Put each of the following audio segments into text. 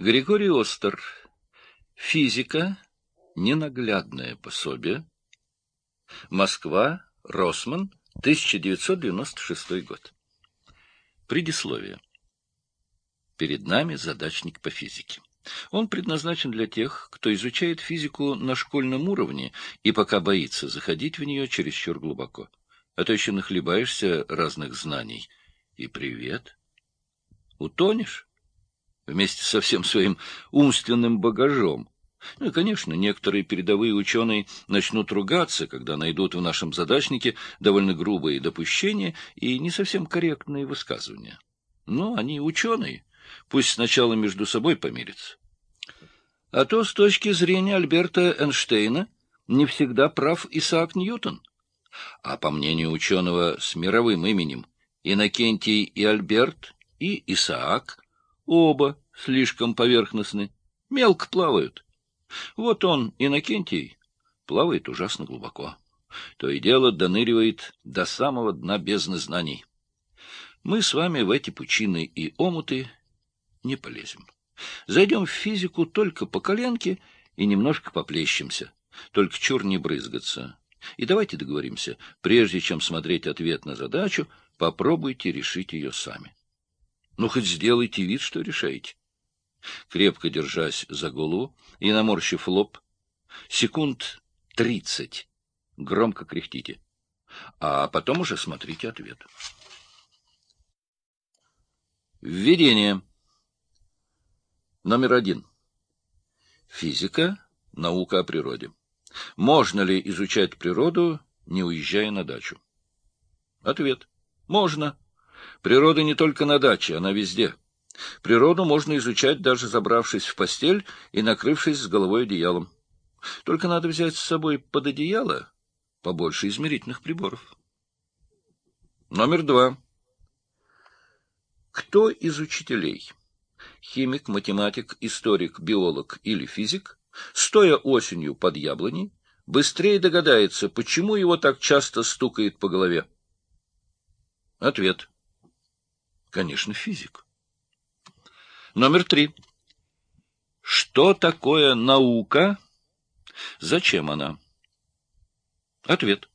Григорий Остер. Физика. Ненаглядное пособие. Москва. Росман. 1996 год. Предисловие. Перед нами задачник по физике. Он предназначен для тех, кто изучает физику на школьном уровне и пока боится заходить в нее чересчур глубоко. А то еще нахлебаешься разных знаний. И привет. Утонешь? Вместе со всем своим умственным багажом. Ну и, конечно, некоторые передовые ученые начнут ругаться, когда найдут в нашем задачнике довольно грубые допущения и не совсем корректные высказывания. Но они ученые, пусть сначала между собой помирятся. А то с точки зрения Альберта Эйнштейна не всегда прав Исаак Ньютон. А по мнению ученого с мировым именем, Иннокентий и Альберт, и Исаак, оба слишком поверхностны, мелко плавают. Вот он, Иннокентий, плавает ужасно глубоко. То и дело доныривает до самого дна бездны знаний. Мы с вами в эти пучины и омуты не полезем. Зайдем в физику только по коленке и немножко поплещемся. Только чур не брызгаться. И давайте договоримся, прежде чем смотреть ответ на задачу, попробуйте решить ее сами. Ну, хоть сделайте вид, что решаете. Крепко держась за голову и наморщив лоб, секунд тридцать громко кряхтите, а потом уже смотрите ответ. Введение. Номер один. Физика — наука о природе. Можно ли изучать природу, не уезжая на дачу? Ответ. Можно. Природа не только на даче, она везде. Природу можно изучать, даже забравшись в постель и накрывшись с головой одеялом. Только надо взять с собой под одеяло побольше измерительных приборов. Номер два. Кто из учителей химик, математик, историк, биолог или физик, стоя осенью под яблоней, быстрее догадается, почему его так часто стукает по голове? Ответ. Конечно, физик. Номер три. Что такое наука? Зачем она? Ответ.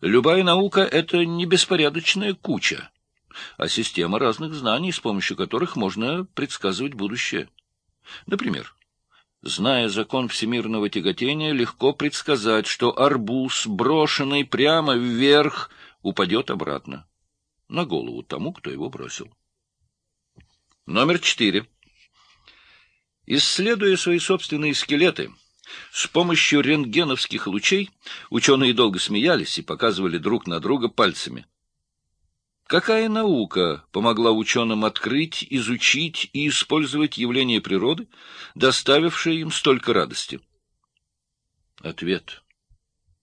Любая наука — это не беспорядочная куча а система разных знаний, с помощью которых можно предсказывать будущее. Например, зная закон всемирного тяготения, легко предсказать, что арбуз, брошенный прямо вверх, упадет обратно на голову тому, кто его бросил. Номер четыре. Исследуя свои собственные скелеты, с помощью рентгеновских лучей ученые долго смеялись и показывали друг на друга пальцами. Какая наука помогла ученым открыть, изучить и использовать явления природы, доставившие им столько радости? Ответ.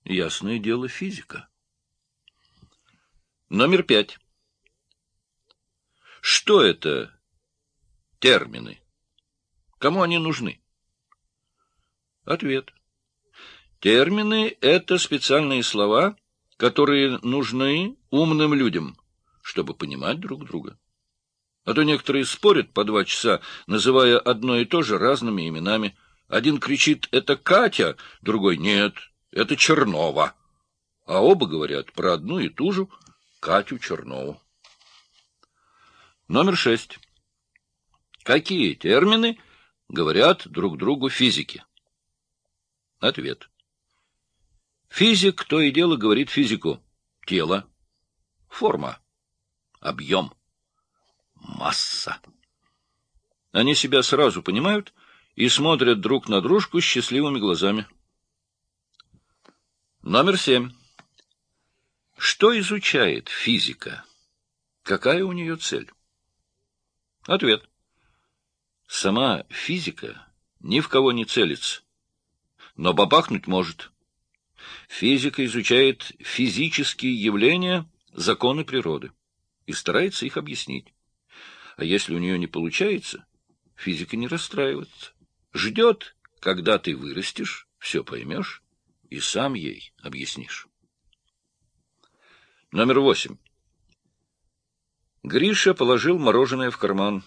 Ясное дело, физика. Номер пять. Что это термины? Кому они нужны? Ответ. Термины — это специальные слова, которые нужны умным людям — чтобы понимать друг друга. А то некоторые спорят по два часа, называя одно и то же разными именами. Один кричит «это Катя», другой «нет, это Чернова». А оба говорят про одну и ту же Катю Чернову. Номер шесть. Какие термины говорят друг другу физики? Ответ. Физик то и дело говорит физику. Тело. Форма объем, масса. Они себя сразу понимают и смотрят друг на дружку счастливыми глазами. Номер семь. Что изучает физика? Какая у нее цель? Ответ. Сама физика ни в кого не целится, но бабахнуть может. Физика изучает физические явления, законы природы и старается их объяснить. А если у нее не получается, физика не расстраивается. Ждет, когда ты вырастешь, все поймешь и сам ей объяснишь. Номер восемь. Гриша положил мороженое в карман.